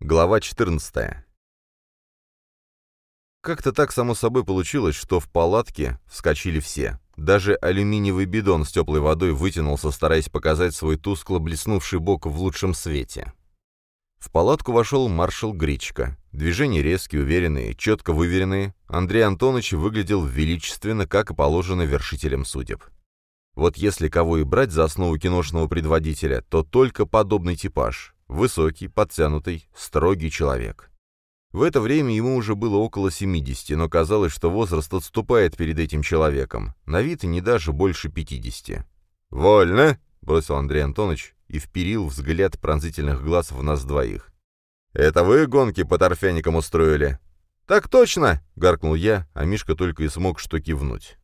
Глава 14. Как-то так само собой получилось, что в палатке вскочили все. Даже алюминиевый бидон с теплой водой вытянулся, стараясь показать свой тускло блеснувший бок в лучшем свете. В палатку вошел маршал Гречка. Движения резкие, уверенные, четко выверенные. Андрей Антонович выглядел величественно, как и положено вершителям судеб. Вот если кого и брать за основу киношного предводителя, то только подобный типаж. Высокий, подтянутый, строгий человек. В это время ему уже было около 70, но казалось, что возраст отступает перед этим человеком. На вид не даже больше 50. «Вольно!» — бросил Андрей Антонович и вперил взгляд пронзительных глаз в нас двоих. «Это вы гонки по торфяникам устроили?» «Так точно!» — гаркнул я, а Мишка только и смог что кивнуть.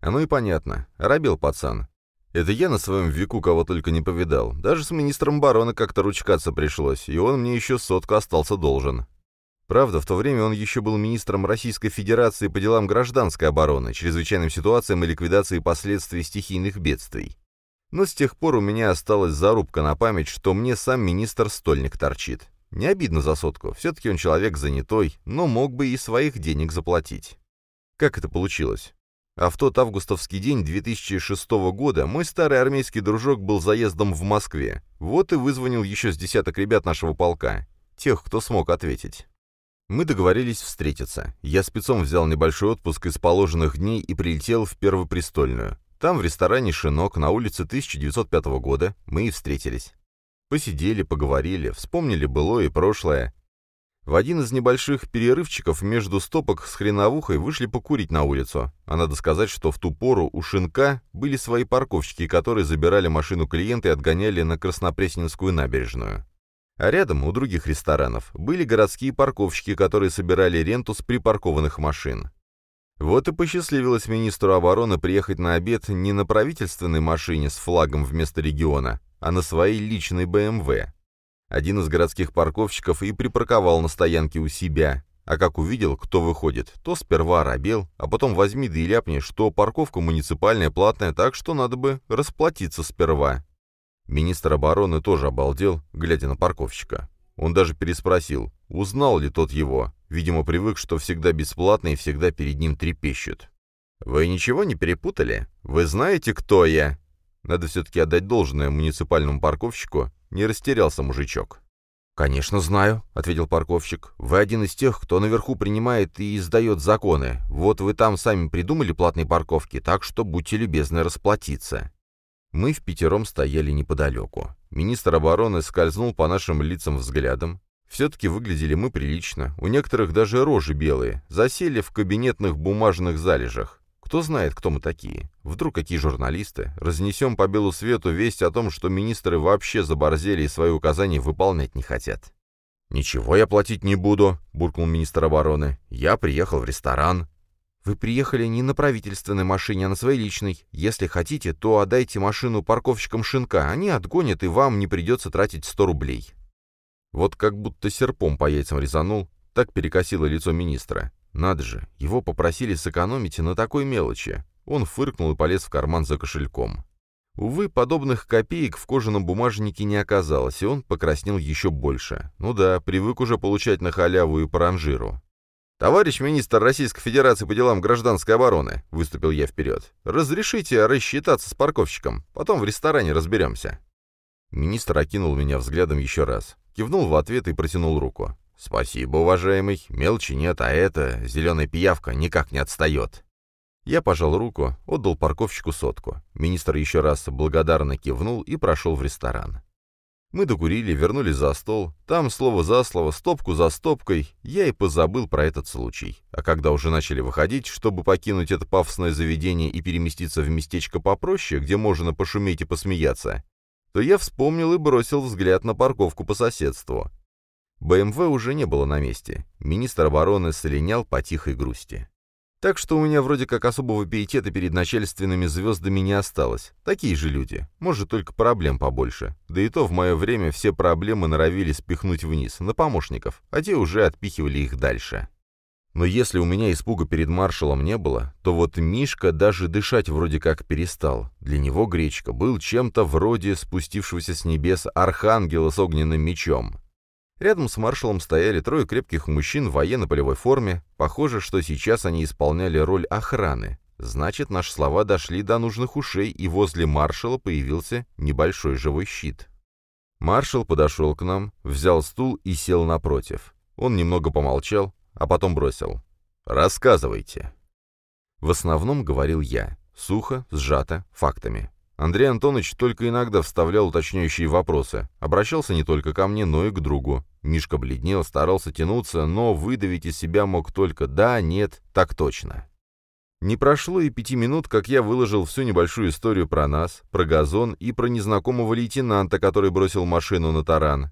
Оно и понятно. Робил пацан. Это я на своем веку кого только не повидал. Даже с министром барона как-то ручкаться пришлось, и он мне еще сотку остался должен. Правда, в то время он еще был министром Российской Федерации по делам гражданской обороны, чрезвычайным ситуациям и ликвидации последствий стихийных бедствий. Но с тех пор у меня осталась зарубка на память, что мне сам министр стольник торчит. Не обидно за сотку, все-таки он человек занятой, но мог бы и своих денег заплатить. Как это получилось? А в тот августовский день 2006 года мой старый армейский дружок был заездом в Москве. Вот и вызвонил еще с десяток ребят нашего полка. Тех, кто смог ответить. Мы договорились встретиться. Я спецом взял небольшой отпуск из положенных дней и прилетел в Первопрестольную. Там, в ресторане «Шинок» на улице 1905 года, мы и встретились. Посидели, поговорили, вспомнили былое и прошлое. В один из небольших перерывчиков между стопок с хреновухой вышли покурить на улицу. А надо сказать, что в ту пору у «Шинка» были свои парковщики, которые забирали машину клиента и отгоняли на Краснопресненскую набережную. А рядом, у других ресторанов, были городские парковщики, которые собирали ренту с припаркованных машин. Вот и посчастливилось министру обороны приехать на обед не на правительственной машине с флагом вместо региона, а на своей личной БМВ. Один из городских парковщиков и припарковал на стоянке у себя, а как увидел, кто выходит, то сперва оробел, а потом возьми да и ляпни, что парковка муниципальная платная, так что надо бы расплатиться сперва. Министр обороны тоже обалдел, глядя на парковщика. Он даже переспросил, узнал ли тот его, Видимо, привык, что всегда бесплатно и всегда перед ним трепещут. «Вы ничего не перепутали? Вы знаете, кто я?» Надо все-таки отдать должное муниципальному парковщику, не растерялся мужичок. «Конечно знаю», — ответил парковщик. «Вы один из тех, кто наверху принимает и издает законы. Вот вы там сами придумали платные парковки, так что будьте любезны расплатиться». Мы в пятером стояли неподалеку. Министр обороны скользнул по нашим лицам взглядом, все-таки выглядели мы прилично, у некоторых даже рожи белые, засели в кабинетных бумажных залежах. Кто знает, кто мы такие? Вдруг какие журналисты? Разнесем по белу свету весть о том, что министры вообще заборзели и свои указания выполнять не хотят. «Ничего я платить не буду», — буркнул министр обороны. «Я приехал в ресторан». «Вы приехали не на правительственной машине, а на своей личной. Если хотите, то отдайте машину парковщикам шинка, они отгонят, и вам не придется тратить 100 рублей». Вот как будто серпом по яйцам резанул, так перекосило лицо министра. Надо же, его попросили сэкономить на такой мелочи. Он фыркнул и полез в карман за кошельком. Увы, подобных копеек в кожаном бумажнике не оказалось, и он покраснел еще больше. Ну да, привык уже получать на халяву и паранжиру. «Товарищ министр Российской Федерации по делам гражданской обороны», — выступил я вперед, — «разрешите рассчитаться с парковщиком, потом в ресторане разберемся». Министр окинул меня взглядом еще раз. Кивнул в ответ и протянул руку. «Спасибо, уважаемый. Мелочи нет, а это, зеленая пиявка, никак не отстает». Я пожал руку, отдал парковщику сотку. Министр еще раз благодарно кивнул и прошел в ресторан. Мы докурили, вернулись за стол. Там, слово за слово, стопку за стопкой, я и позабыл про этот случай. А когда уже начали выходить, чтобы покинуть это пафосное заведение и переместиться в местечко попроще, где можно пошуметь и посмеяться, то я вспомнил и бросил взгляд на парковку по соседству. БМВ уже не было на месте. Министр обороны слинял по тихой грусти. Так что у меня вроде как особого пиетета перед начальственными звездами не осталось. Такие же люди. Может, только проблем побольше. Да и то в мое время все проблемы норовили спихнуть вниз, на помощников, а те уже отпихивали их дальше. Но если у меня испуга перед маршалом не было, то вот Мишка даже дышать вроде как перестал. Для него Гречка был чем-то вроде спустившегося с небес архангела с огненным мечом. Рядом с маршалом стояли трое крепких мужчин в военно-полевой форме. Похоже, что сейчас они исполняли роль охраны. Значит, наши слова дошли до нужных ушей, и возле маршала появился небольшой живой щит. Маршал подошел к нам, взял стул и сел напротив. Он немного помолчал, а потом бросил. «Рассказывайте». В основном говорил я, сухо, сжато, фактами. Андрей Антонович только иногда вставлял уточняющие вопросы, обращался не только ко мне, но и к другу. Мишка бледнел, старался тянуться, но выдавить из себя мог только «да», «нет», «так точно». Не прошло и пяти минут, как я выложил всю небольшую историю про нас, про газон и про незнакомого лейтенанта, который бросил машину на таран.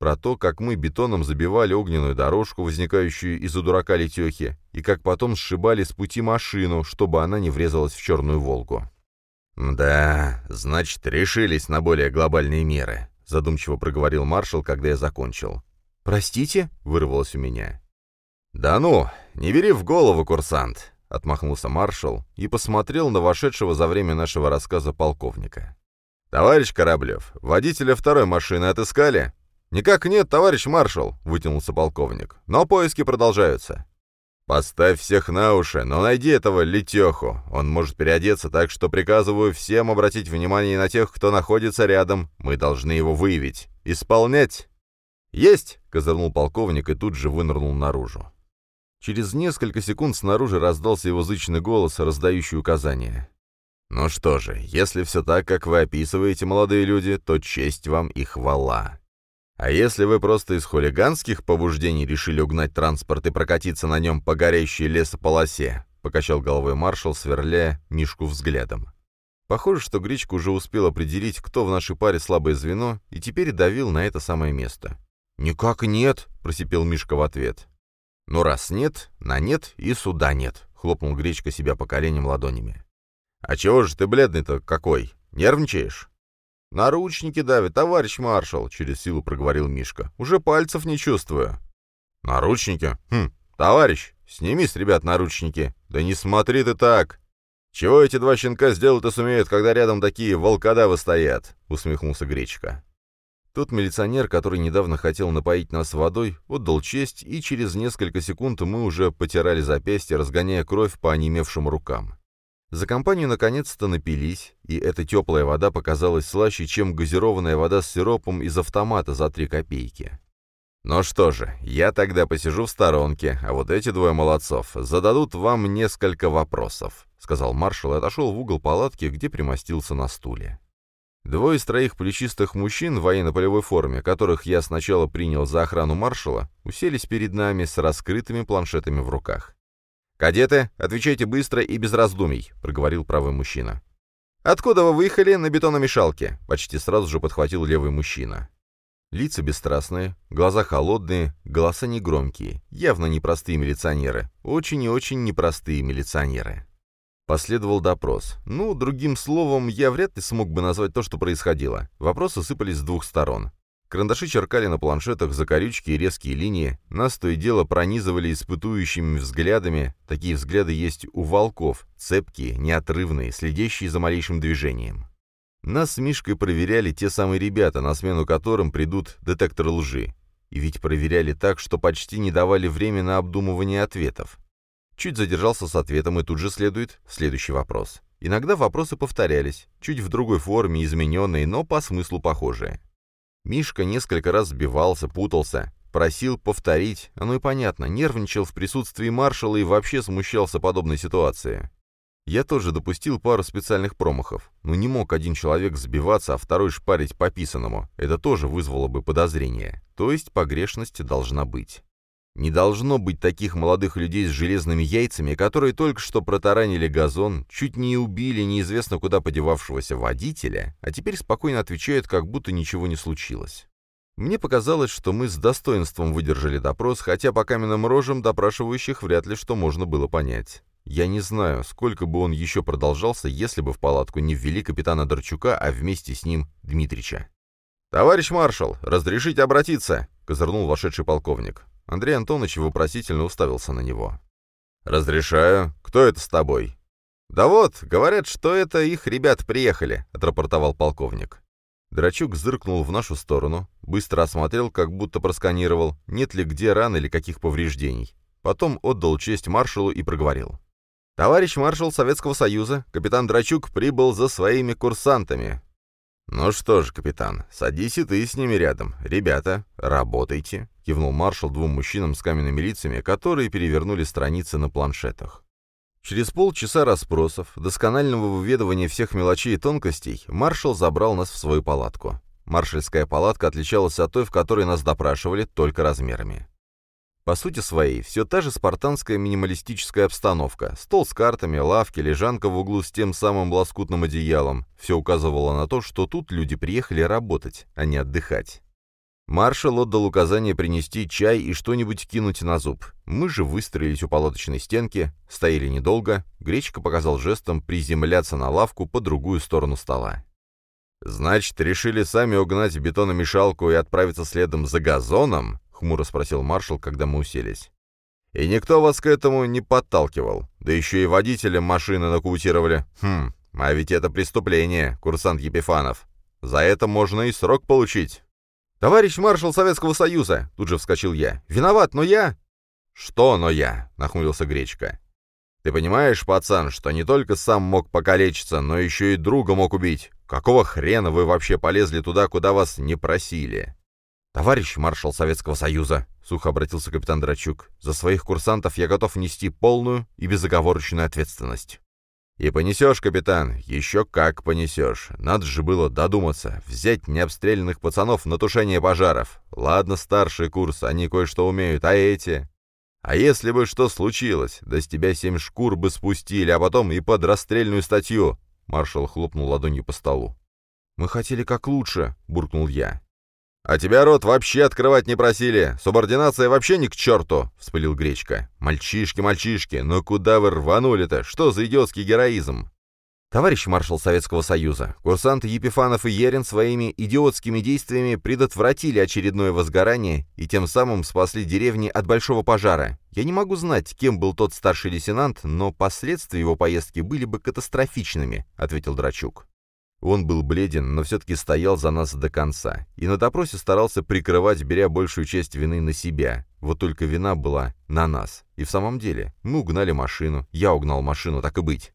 Про то, как мы бетоном забивали огненную дорожку, возникающую из-за дурака Летехи, и как потом сшибали с пути машину, чтобы она не врезалась в черную «Волгу». «Да, значит, решились на более глобальные меры», — задумчиво проговорил маршал, когда я закончил. «Простите?» — вырвалось у меня. «Да ну, не бери в голову, курсант», — отмахнулся маршал и посмотрел на вошедшего за время нашего рассказа полковника. «Товарищ Кораблев, водителя второй машины отыскали?» «Никак нет, товарищ маршал», — вытянулся полковник. «Но поиски продолжаются». «Поставь всех на уши, но найди этого летеху. Он может переодеться, так что приказываю всем обратить внимание на тех, кто находится рядом. Мы должны его выявить. Исполнять!» «Есть!» — козырнул полковник и тут же вынырнул наружу. Через несколько секунд снаружи раздался его зычный голос, раздающий указания. «Ну что же, если все так, как вы описываете, молодые люди, то честь вам и хвала. А если вы просто из хулиганских побуждений решили угнать транспорт и прокатиться на нем по горящей лесополосе, покачал головой маршал, сверляя Мишку взглядом. Похоже, что Гречка уже успел определить, кто в нашей паре слабое звено, и теперь давил на это самое место. «Никак нет», — просипел Мишка в ответ. «Ну раз нет, на нет и суда нет», — хлопнул Гречка себя по коленям ладонями. «А чего же ты бледный-то какой? Нервничаешь?» «Наручники давят, товарищ маршал», — через силу проговорил Мишка. «Уже пальцев не чувствую». «Наручники? Хм, товарищ, сними с ребят наручники. Да не смотри ты так. Чего эти два щенка сделать-то сумеют, когда рядом такие волкодавы стоят?» — усмехнулся Гречка. Тот милиционер, который недавно хотел напоить нас водой, отдал честь, и через несколько секунд мы уже потирали запястья, разгоняя кровь по онемевшим рукам. За компанию наконец-то напились, и эта теплая вода показалась слаще, чем газированная вода с сиропом из автомата за три копейки. «Ну что же, я тогда посижу в сторонке, а вот эти двое молодцов зададут вам несколько вопросов», — сказал маршал и отошел в угол палатки, где примостился на стуле. Двое из троих плечистых мужчин в военно-полевой форме, которых я сначала принял за охрану маршала, уселись перед нами с раскрытыми планшетами в руках. «Кадеты, отвечайте быстро и без раздумий», — проговорил правый мужчина. «Откуда вы выехали на бетономешалке?» — почти сразу же подхватил левый мужчина. Лица бесстрастные, глаза холодные, голоса негромкие, явно непростые милиционеры, очень и очень непростые милиционеры. Последовал допрос. Ну, другим словом, я вряд ли смог бы назвать то, что происходило. Вопросы сыпались с двух сторон. Карандаши черкали на планшетах закорючки и резкие линии, нас то и дело пронизывали испытующими взглядами, такие взгляды есть у волков, цепкие, неотрывные, следящие за малейшим движением. Нас с Мишкой проверяли те самые ребята, на смену которым придут детекторы лжи. И ведь проверяли так, что почти не давали время на обдумывание ответов. Чуть задержался с ответом, и тут же следует следующий вопрос. Иногда вопросы повторялись, чуть в другой форме, измененные, но по смыслу похожие. Мишка несколько раз сбивался, путался, просил повторить, оно и понятно, нервничал в присутствии маршала и вообще смущался подобной ситуации. Я тоже допустил пару специальных промахов, но не мог один человек сбиваться, а второй шпарить по писанному, это тоже вызвало бы подозрение, то есть погрешность должна быть. Не должно быть таких молодых людей с железными яйцами, которые только что протаранили газон, чуть не убили неизвестно куда подевавшегося водителя, а теперь спокойно отвечают, как будто ничего не случилось. Мне показалось, что мы с достоинством выдержали допрос, хотя по каменным рожам допрашивающих вряд ли что можно было понять. Я не знаю, сколько бы он еще продолжался, если бы в палатку не ввели капитана Дорчука, а вместе с ним Дмитрича. «Товарищ маршал, разрешите обратиться?» — козырнул вошедший полковник. Андрей Антонович вопросительно уставился на него. «Разрешаю. Кто это с тобой?» «Да вот, говорят, что это их ребят приехали», — отрапортовал полковник. Драчук зыркнул в нашу сторону, быстро осмотрел, как будто просканировал, нет ли где ран или каких повреждений. Потом отдал честь маршалу и проговорил. «Товарищ маршал Советского Союза, капитан Драчук прибыл за своими курсантами. «Ну что ж, капитан, садись и ты с ними рядом. Ребята, работайте», — кивнул маршал двум мужчинам с каменными лицами, которые перевернули страницы на планшетах. Через полчаса расспросов, досконального выведывания всех мелочей и тонкостей, маршал забрал нас в свою палатку. Маршальская палатка отличалась от той, в которой нас допрашивали, только размерами. По сути своей, все та же спартанская минималистическая обстановка. Стол с картами, лавки, лежанка в углу с тем самым лоскутным одеялом. Все указывало на то, что тут люди приехали работать, а не отдыхать. Маршал отдал указание принести чай и что-нибудь кинуть на зуб. Мы же выстроились у палаточной стенки, стояли недолго. Гречка показал жестом приземляться на лавку по другую сторону стола. «Значит, решили сами угнать бетономешалку и отправиться следом за газоном?» — хмуро спросил маршал, когда мы уселись. «И никто вас к этому не подталкивал. Да еще и водителям машины нокаутировали. Хм, а ведь это преступление, курсант Епифанов. За это можно и срок получить». «Товарищ маршал Советского Союза!» — тут же вскочил я. «Виноват, но я...» «Что «но я»?» — нахмурился Гречка. «Ты понимаешь, пацан, что не только сам мог покалечиться, но еще и друга мог убить? Какого хрена вы вообще полезли туда, куда вас не просили?» «Товарищ маршал Советского Союза», — сухо обратился капитан Драчук, — «за своих курсантов я готов нести полную и безоговорочную ответственность». «И понесешь, капитан, еще как понесешь. Надо же было додуматься, взять необстрелянных пацанов на тушение пожаров. Ладно, старший курс, они кое-что умеют, а эти...» «А если бы что случилось, да с тебя семь шкур бы спустили, а потом и под расстрельную статью!» Маршал хлопнул ладонью по столу. «Мы хотели как лучше», — буркнул я. «А тебя рот вообще открывать не просили! Субординация вообще ни к черту!» — вспылил Гречка. «Мальчишки, мальчишки, но куда вы рванули-то? Что за идиотский героизм?» Товарищ маршал Советского Союза, курсанты Епифанов и Ерин своими идиотскими действиями предотвратили очередное возгорание и тем самым спасли деревни от большого пожара. Я не могу знать, кем был тот старший лейтенант, но последствия его поездки были бы катастрофичными, ответил Драчук. Он был бледен, но все-таки стоял за нас до конца. И на допросе старался прикрывать, беря большую часть вины на себя. Вот только вина была на нас. И в самом деле, мы угнали машину, я угнал машину, так и быть.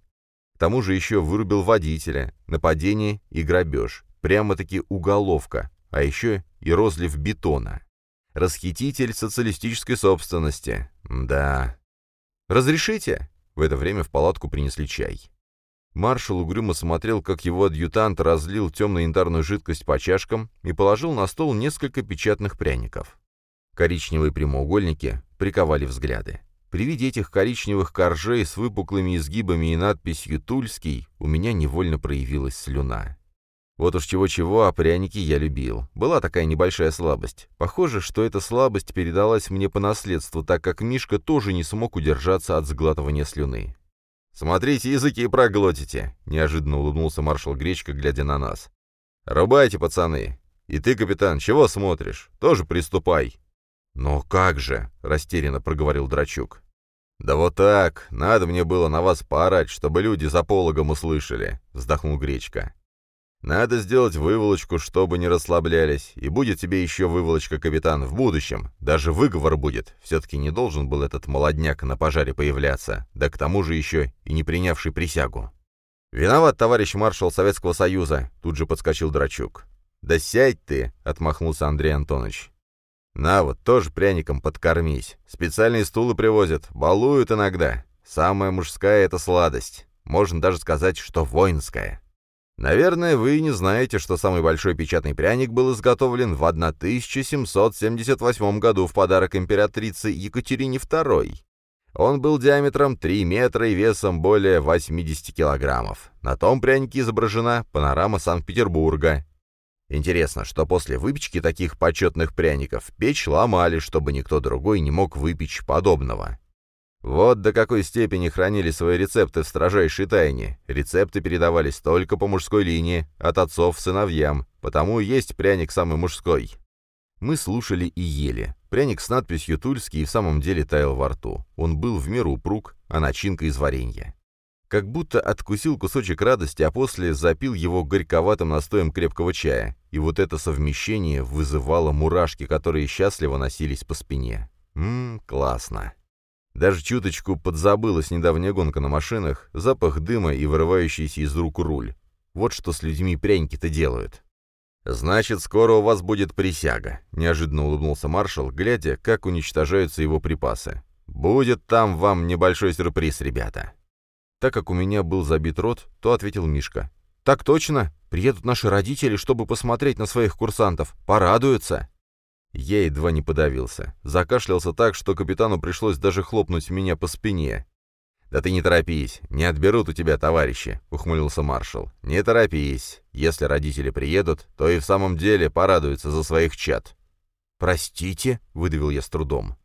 К тому же еще вырубил водителя, нападение и грабеж. Прямо-таки уголовка. А еще и розлив бетона. Расхититель социалистической собственности. Да. «Разрешите?» В это время в палатку принесли чай. Маршал угрюмо смотрел, как его адъютант разлил темно-янтарную жидкость по чашкам и положил на стол несколько печатных пряников. Коричневые прямоугольники приковали взгляды. При виде этих коричневых коржей с выпуклыми изгибами и надписью «Тульский» у меня невольно проявилась слюна. Вот уж чего-чего, а пряники я любил. Была такая небольшая слабость. Похоже, что эта слабость передалась мне по наследству, так как Мишка тоже не смог удержаться от сглатывания слюны. «Смотрите, языки проглотите!» — неожиданно улыбнулся маршал Гречка, глядя на нас. «Рубайте, пацаны! И ты, капитан, чего смотришь? Тоже приступай!» «Но как же?» — растерянно проговорил Драчук. «Да вот так, надо мне было на вас поорать, чтобы люди за пологом услышали», — вздохнул Гречка. Надо сделать выволочку, чтобы не расслаблялись, и будет тебе еще выволочка, капитан, в будущем. Даже выговор будет. Все-таки не должен был этот молодняк на пожаре появляться, да к тому же еще и не принявший присягу. «Виноват, товарищ маршал Советского Союза», — тут же подскочил Драчук. «Да сядь ты», — отмахнулся Андрей Антонович. «На вот, тоже пряником подкормись. Специальные стулы привозят, балуют иногда. Самая мужская — это сладость. Можно даже сказать, что воинская». Наверное, вы не знаете, что самый большой печатный пряник был изготовлен в 1778 году в подарок императрице Екатерине II. Он был диаметром 3 метра и весом более 80 килограммов. На том прянике изображена панорама Санкт-Петербурга. Интересно, что после выпечки таких почетных пряников печь ломали, чтобы никто другой не мог выпечь подобного. Вот до какой степени хранили свои рецепты в строжайшей тайне. Рецепты передавались только по мужской линии, от отцов сыновьям, потому и есть пряник самый мужской. Мы слушали и ели. Пряник с надписью «Тульский» в самом деле таял во рту. Он был в меру упруг, а начинка из варенья. Как будто откусил кусочек радости, а после запил его горьковатым настоем крепкого чая. И вот это совмещение вызывало мурашки, которые счастливо носились по спине. Ммм, классно. Даже чуточку подзабылась недавняя гонка на машинах, запах дыма и вырывающийся из рук руль. Вот что с людьми пряники-то делают. «Значит, скоро у вас будет присяга», — неожиданно улыбнулся маршал, глядя, как уничтожаются его припасы. «Будет там вам небольшой сюрприз, ребята». Так как у меня был забит рот, то ответил Мишка. «Так точно. Приедут наши родители, чтобы посмотреть на своих курсантов. Порадуются». Я едва не подавился. Закашлялся так, что капитану пришлось даже хлопнуть меня по спине. «Да ты не торопись, не отберут у тебя товарищи», — ухмылился маршал. «Не торопись. Если родители приедут, то и в самом деле порадуются за своих чад». «Простите», — выдавил я с трудом.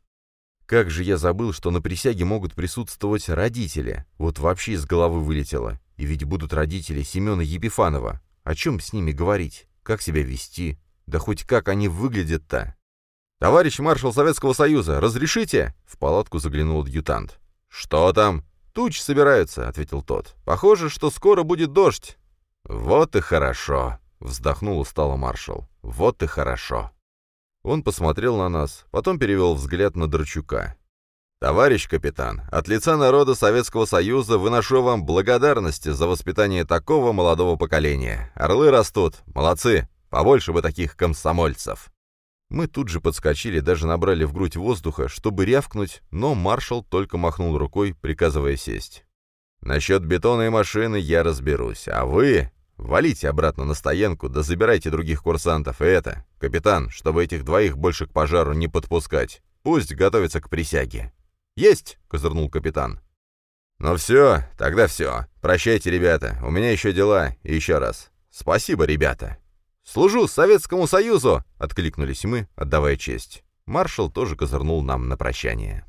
Как же я забыл, что на присяге могут присутствовать родители. Вот вообще из головы вылетело. И ведь будут родители Семена Епифанова. О чем с ними говорить? Как себя вести? Да хоть как они выглядят-то? «Товарищ маршал Советского Союза, разрешите?» В палатку заглянул адъютант. «Что там?» «Тучи собираются», — ответил тот. «Похоже, что скоро будет дождь». «Вот и хорошо», — вздохнул устало маршал. «Вот и хорошо». Он посмотрел на нас, потом перевел взгляд на Драчука. «Товарищ капитан, от лица народа Советского Союза выношу вам благодарности за воспитание такого молодого поколения. Орлы растут, молодцы, побольше бы таких комсомольцев». Мы тут же подскочили, даже набрали в грудь воздуха, чтобы рявкнуть, но маршал только махнул рукой, приказывая сесть. «Насчет бетона и машины я разберусь, а вы...» «Валите обратно на стоянку, да забирайте других курсантов, и это, капитан, чтобы этих двоих больше к пожару не подпускать. Пусть готовятся к присяге». «Есть!» — козырнул капитан. «Ну все, тогда все. Прощайте, ребята, у меня еще дела, и еще раз. Спасибо, ребята!» «Служу Советскому Союзу!» — откликнулись мы, отдавая честь. Маршал тоже козырнул нам на прощание.